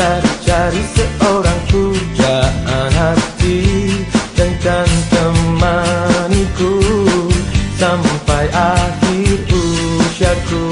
Cari-cari seorang pujaan hati Dan kan temaniku Sampai akhir usiaku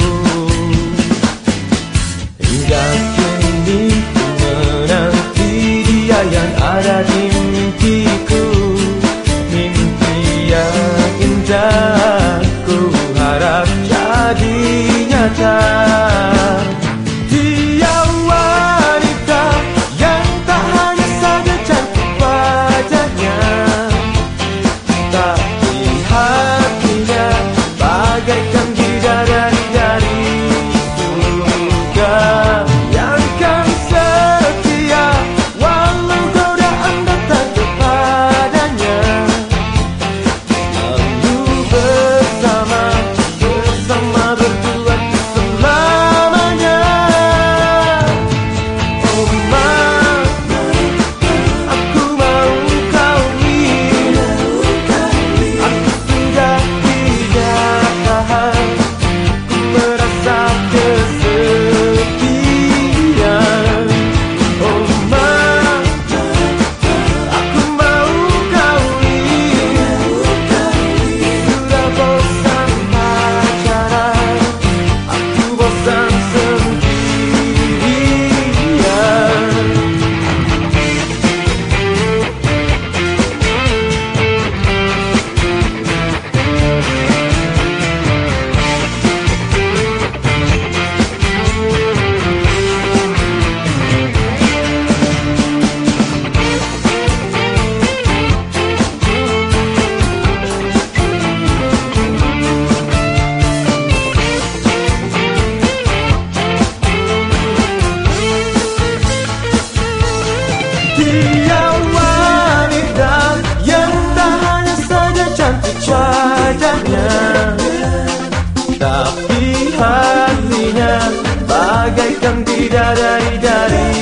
گەیکەم داري داري.